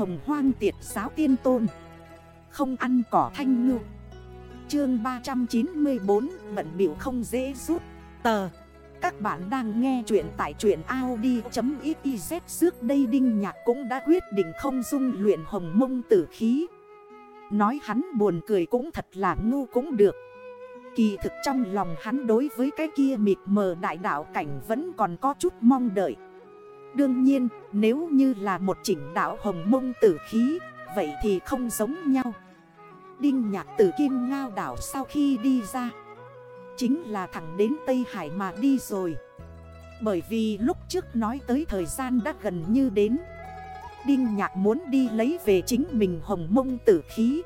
Hồng hoang tiệt giáo tiên tôn. Không ăn cỏ thanh ngư. Chương 394 Bận biểu không dễ rút. Tờ. Các bạn đang nghe chuyện tại truyện Audi.xyz Trước đây Đinh Nhạc cũng đã quyết định không dung luyện hồng mông tử khí. Nói hắn buồn cười cũng thật là ngu cũng được. Kỳ thực trong lòng hắn đối với cái kia mịt mờ đại đạo cảnh vẫn còn có chút mong đợi. Đương nhiên, nếu như là một chỉnh đạo hồng mông tử khí, Vậy thì không giống nhau. Đinh nhạc tử kim ngao đảo sau khi đi ra, Chính là thẳng đến Tây Hải mà đi rồi. Bởi vì lúc trước nói tới thời gian đã gần như đến, Đinh nhạc muốn đi lấy về chính mình hồng mông tử khí.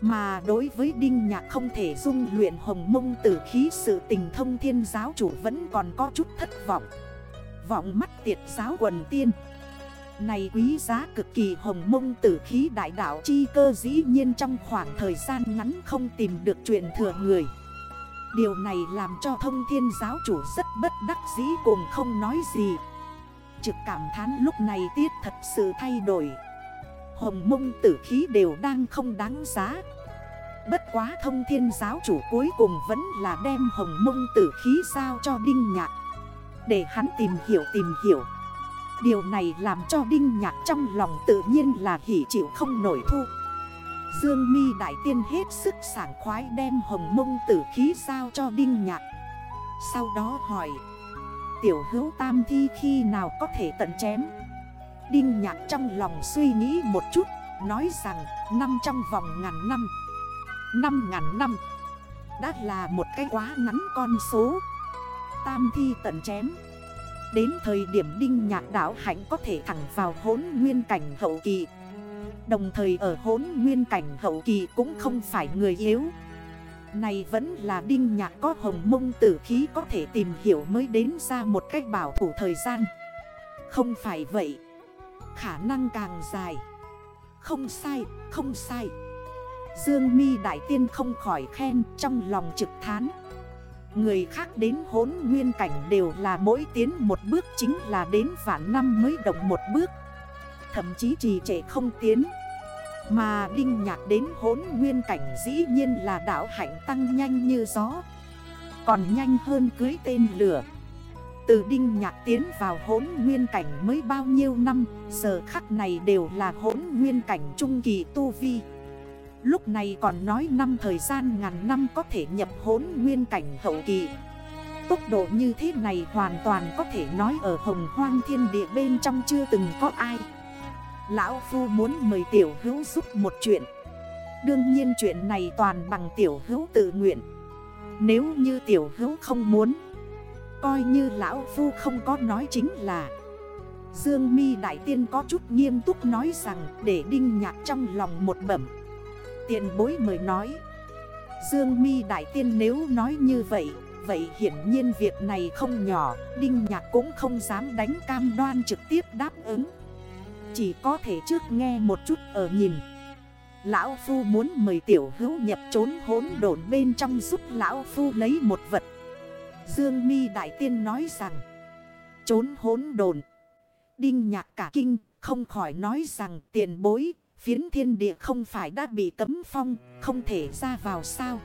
Mà đối với Đinh nhạc không thể dung luyện hồng mông tử khí, Sự tình thông thiên giáo chủ vẫn còn có chút thất vọng. Vọng mắt tiệt giáo quần tiên. Này quý giá cực kỳ hồng mông tử khí đại đạo chi cơ dĩ nhiên trong khoảng thời gian ngắn không tìm được chuyện thừa người. Điều này làm cho thông thiên giáo chủ rất bất đắc dĩ cùng không nói gì. Trực cảm thán lúc này tiết thật sự thay đổi. Hồng mông tử khí đều đang không đáng giá. Bất quá thông thiên giáo chủ cuối cùng vẫn là đem hồng mông tử khí sao cho Đinh Nhạc. Để hắn tìm hiểu tìm hiểu. Điều này làm cho Đinh Nhạc trong lòng tự nhiên là hỉ chịu không nổi thu. Dương mi đại tiên hết sức sảng khoái đem hồng mông tử khí giao cho Đinh Nhạc. Sau đó hỏi, Tiểu hữu tam thi khi nào có thể tận chém? Đinh Nhạc trong lòng suy nghĩ một chút, Nói rằng, năm trong vòng ngàn năm Năm ngàn năm, Đã là một cái quá ngắn con số. Tam thi tận chém. Đến thời điểm đinh nhạc đảo hạnh có thể thẳng vào hốn nguyên cảnh hậu kỳ. Đồng thời ở hốn nguyên cảnh hậu kỳ cũng không phải người yếu. Này vẫn là đinh nhạc có hồng mông tử khí có thể tìm hiểu mới đến ra một cách bảo thủ thời gian. Không phải vậy. Khả năng càng dài. Không sai, không sai. Dương mi Đại Tiên không khỏi khen trong lòng trực thán. Người khác đến hốn nguyên cảnh đều là mỗi tiến một bước chính là đến vạn năm mới động một bước. Thậm chí trì trệ không tiến. Mà Đinh Nhạc đến hốn nguyên cảnh dĩ nhiên là đảo hạnh tăng nhanh như gió. Còn nhanh hơn cưới tên lửa. Từ Đinh Nhạc tiến vào hốn nguyên cảnh mới bao nhiêu năm, Giờ khắc này đều là hốn nguyên cảnh trung kỳ tu vi. Lúc này còn nói năm thời gian ngàn năm có thể nhập hốn nguyên cảnh hậu kỳ. Tốc độ như thế này hoàn toàn có thể nói ở hồng hoang thiên địa bên trong chưa từng có ai. Lão Phu muốn mời tiểu hữu giúp một chuyện. Đương nhiên chuyện này toàn bằng tiểu hữu tự nguyện. Nếu như tiểu hữu không muốn, Coi như lão Phu không có nói chính là Dương mi Đại Tiên có chút nghiêm túc nói rằng Để đinh nhạc trong lòng một bẩm tiền bối mời nói. Dương mi Đại Tiên nếu nói như vậy Vậy hiển nhiên việc này không nhỏ, Đinh Nhạc cũng không dám đánh cam đoan trực tiếp đáp ứng. Chỉ có thể trước nghe một chút ở nhìn. Lão Phu muốn mời tiểu hữu nhập trốn hốn đồn bên trong giúp Lão Phu lấy một vật. Dương mi Đại Tiên nói rằng Trốn hốn đồn Đinh Nhạc cả kinh, không khỏi nói rằng, tiền bối Phiến thiên địa không phải đã bị cấm phong, Không thể ra vào sao?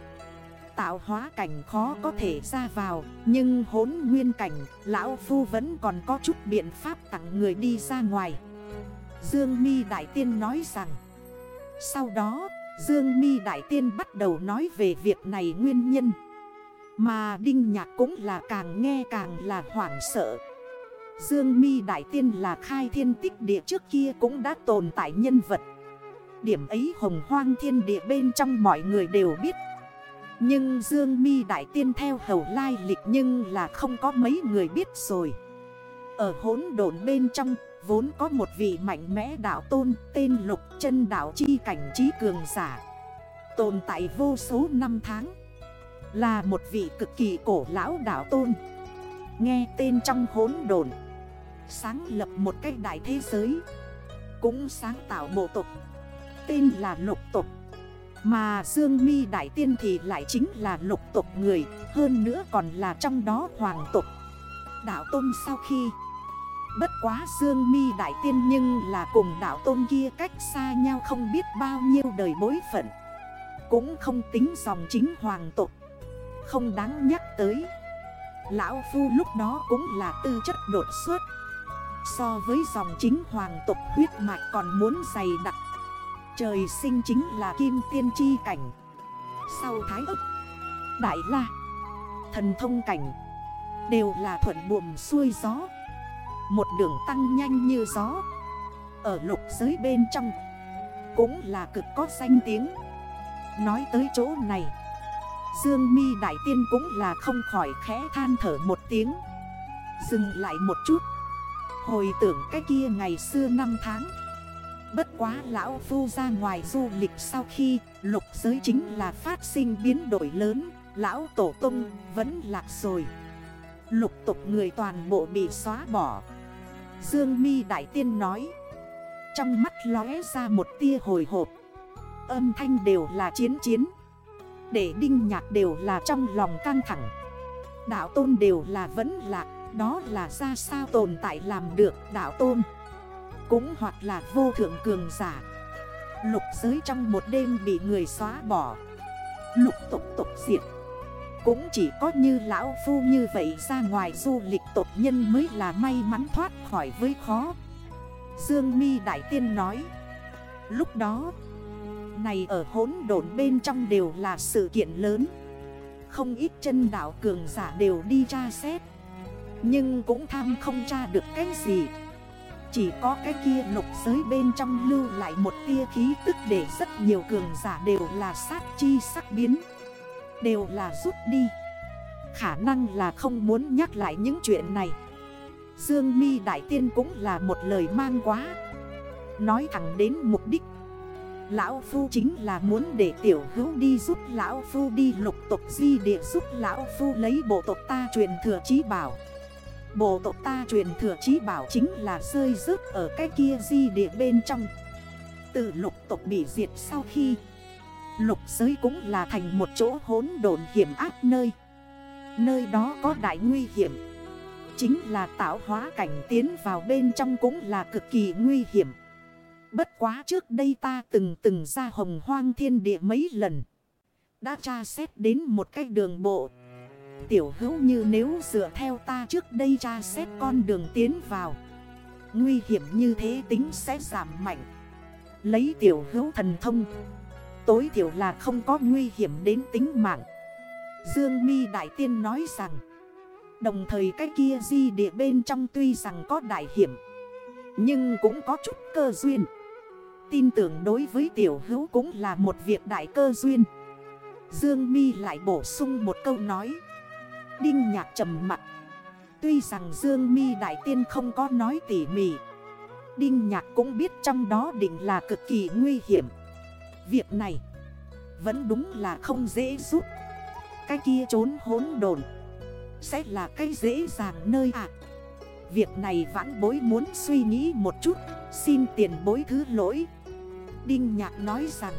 Tạo hóa cảnh khó có thể ra vào, Nhưng hốn nguyên cảnh, Lão Phu vẫn còn có chút biện pháp tặng người đi ra ngoài. Dương mi Đại Tiên nói rằng, Sau đó, Dương mi Đại Tiên bắt đầu nói về việc này nguyên nhân. Mà Đinh Nhạc cũng là càng nghe càng là hoảng sợ. Dương mi Đại Tiên là khai thiên tích địa trước kia cũng đã tồn tại nhân vật. Điểm ấy hồng hoang thiên địa bên trong mọi người đều biết. Nhưng Dương mi Đại Tiên theo hầu lai lịch nhưng là không có mấy người biết rồi. Ở hốn đồn bên trong, vốn có một vị mạnh mẽ đạo tôn tên lục chân đạo chi cảnh trí cường giả. Tồn tại vô số năm tháng, Là một vị cực kỳ cổ lão đạo tôn. Nghe tên trong hốn đồn Sáng lập một cách đại thế giới, Cũng sáng tạo bộ tục tên là lục tục. Mà Dương mi Đại Tiên thì lại chính là lục tục người, Hơn nữa còn là trong đó hoàng tục. Đạo Tôn sau khi, Bất quá Dương mi Đại Tiên nhưng là cùng đạo tôn kia cách xa nhau không biết bao nhiêu đời bối phận. Cũng không tính dòng chính hoàng tộc Không đáng nhắc tới, Lão Phu lúc đó cũng là tư chất đột xuất. So với dòng chính hoàng tộc huyết mạch còn muốn dày đặc. Trời sinh chính là kim tiên chi cảnh. Sau thái ức, Đại la, Thần thông cảnh Đều là thuận buồm xuôi gió. Một đường tăng nhanh như gió. Ở lục giới bên trong Cũng là cực có danh tiếng. Nói tới chỗ này, Dương mi Đại Tiên cũng là không khỏi khẽ than thở một tiếng. Dừng lại một chút. Hồi tưởng cái kia ngày xưa năm tháng Bất quá lão phu ra ngoài du lịch sau khi lục giới chính là phát sinh biến đổi lớn, Lão tổ tung vẫn lạc rồi. Lục tục người toàn bộ bị xóa bỏ. Dương mi Đại Tiên nói, Trong mắt lóe ra một tia hồi hộp. Âm thanh đều là chiến chiến. Để đinh nhạc đều là trong lòng căng thẳng. Đạo tôn đều là vẫn lạc, Đó là ra sao tồn tại làm được, đạo tôn? Cũng hoặc là vô thượng cường giả. Lục giới trong một đêm bị người xóa bỏ. Lục tục tục diệt. Cũng chỉ có như lão phu như vậy ra ngoài du lịch tộc nhân mới là may mắn thoát khỏi với khó. Dương mi Đại Tiên nói, Lúc đó, Này ở hốn đồn bên trong đều là sự kiện lớn. Không ít chân đảo cường giả đều đi tra xét, Nhưng cũng tham không tra được cái gì. Chỉ có cái kia lục giới bên trong lưu lại một tia khí tức để rất nhiều cường giả đều là sát chi sắc biến. Đều là rút đi. Khả năng là không muốn nhắc lại những chuyện này. Dương mi Đại Tiên cũng là một lời mang quá. Nói thẳng đến mục đích. Lão Phu chính là muốn để tiểu hữu đi giúp Lão Phu đi lục tục di địa giúp Lão Phu lấy bộ tộc ta truyền thừa trí bảo. Bộ tộc ta truyền thừa trí bảo chính là rơi rớt ở cái kia di địa bên trong. Từ lục tộc bị diệt sau khi, Lục giới cũng là thành một chỗ hốn đồn hiểm ác nơi. Nơi đó có đại nguy hiểm. Chính là tạo hóa cảnh tiến vào bên trong cũng là cực kỳ nguy hiểm. Bất quá trước đây ta từng từng ra hồng hoang thiên địa mấy lần. Đã tra xét đến một cái đường bộ. Tiểu hữu như nếu dựa theo ta trước đây tra xét con đường tiến vào, Nguy hiểm như thế tính sẽ giảm mạnh. Lấy tiểu hữu thần thông, Tối thiểu là không có nguy hiểm đến tính mạng. Dương mi Đại Tiên nói rằng, Đồng thời cái kia di địa bên trong tuy rằng có đại hiểm, Nhưng cũng có chút cơ duyên. Tin tưởng đối với tiểu hữu cũng là một việc đại cơ duyên. Dương mi lại bổ sung một câu nói. Đinh nhạc trầm mặt. Tuy rằng Dương mi Đại Tiên không có nói tỉ mỉ, Đinh nhạc cũng biết trong đó định là cực kỳ nguy hiểm. Việc này Vẫn đúng là không dễ giúp. Cái kia trốn hốn đồn Sẽ là cái dễ dàng nơi ạ. Việc này vãn bối muốn suy nghĩ một chút, Xin tiền bối thứ lỗi. Đinh Nhạc nói rằng,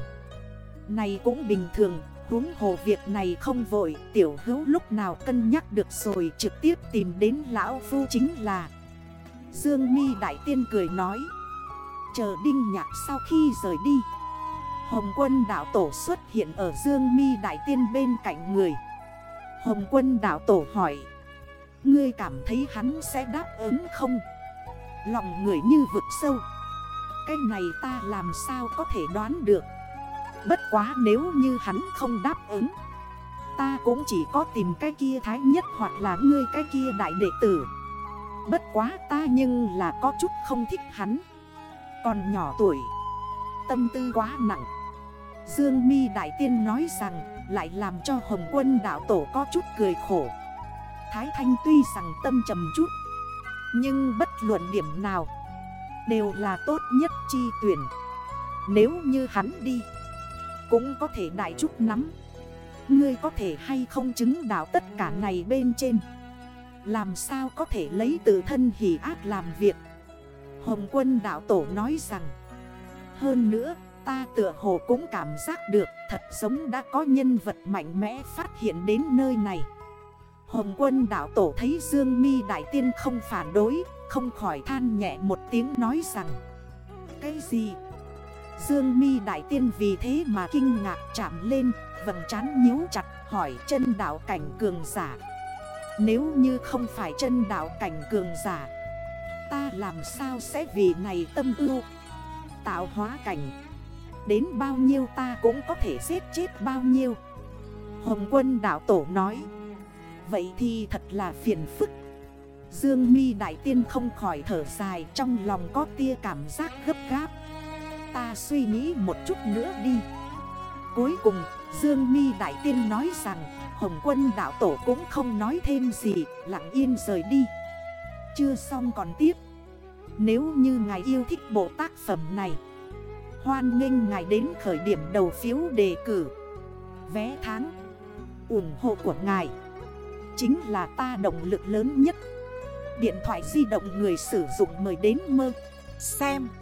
Này cũng bình thường huống hồ việc này không vội, Tiểu hữu lúc nào cân nhắc được rồi Trực tiếp tìm đến Lão Phu chính là. Dương mi Đại Tiên cười nói, Chờ Đinh Nhạc sau khi rời đi, Hồng quân đảo tổ xuất hiện ở Dương mi Đại Tiên bên cạnh người. Hồng quân đảo tổ hỏi, Ngươi cảm thấy hắn sẽ đáp ứng không? Lòng người như vực sâu, Cái này ta làm sao có thể đoán được? Bất quá nếu như hắn không đáp ứng, Ta cũng chỉ có tìm cái kia thái nhất hoặc là ngươi cái kia đại đệ tử. Bất quá ta nhưng là có chút không thích hắn. Còn nhỏ tuổi, Tâm tư quá nặng. Dương mi Đại Tiên nói rằng, lại làm cho Hồng quân đảo tổ có chút cười khổ. Thái Thanh tuy rằng tâm trầm chút, Nhưng bất luận điểm nào Đều là tốt nhất chi tuyển. Nếu như hắn đi cũng có thể đại chút nắm Ngươi có thể hay không chứng đạo tất cả này bên trên? Làm sao có thể lấy tự thân hỷ ác làm việc? Hồng quân đạo tổ nói rằng, Hơn nữa, Ta tựa hồ cũng cảm giác được thật giống đã có nhân vật mạnh mẽ phát hiện đến nơi này. Hồng quân đạo tổ thấy Dương mi Đại Tiên không phản đối, không khỏi than nhẹ một tiếng nói rằng, Cái gì? Dương mi đại tiên vì thế mà kinh ngạc chạm lên, Vầng trán nhíu chặt, hỏi chân đảo cảnh cường giả. Nếu như không phải chân đảo cảnh cường giả, Ta làm sao sẽ vì này tâm ưu, Tạo hóa cảnh? Đến bao nhiêu ta cũng có thể giết chết bao nhiêu? Hồng quân đảo tổ nói, Vậy thì thật là phiền phức. Dương mi đại tiên không khỏi thở dài, Trong lòng có tia cảm giác gấp gáp. Ta suy nghĩ một chút nữa đi. Cuối cùng, Dương mi đại tiên nói rằng, Hồng quân đạo tổ cũng không nói thêm gì, Lặng yên rời đi. Chưa xong còn tiếp. Nếu như ngài yêu thích bộ tác phẩm này, Hoan nghênh ngài đến khởi điểm đầu phiếu đề cử. Vé tháng, ủng hộ của ngài, Chính là ta động lực lớn nhất. Điện thoại di động người sử dụng mời đến mơ, Xem.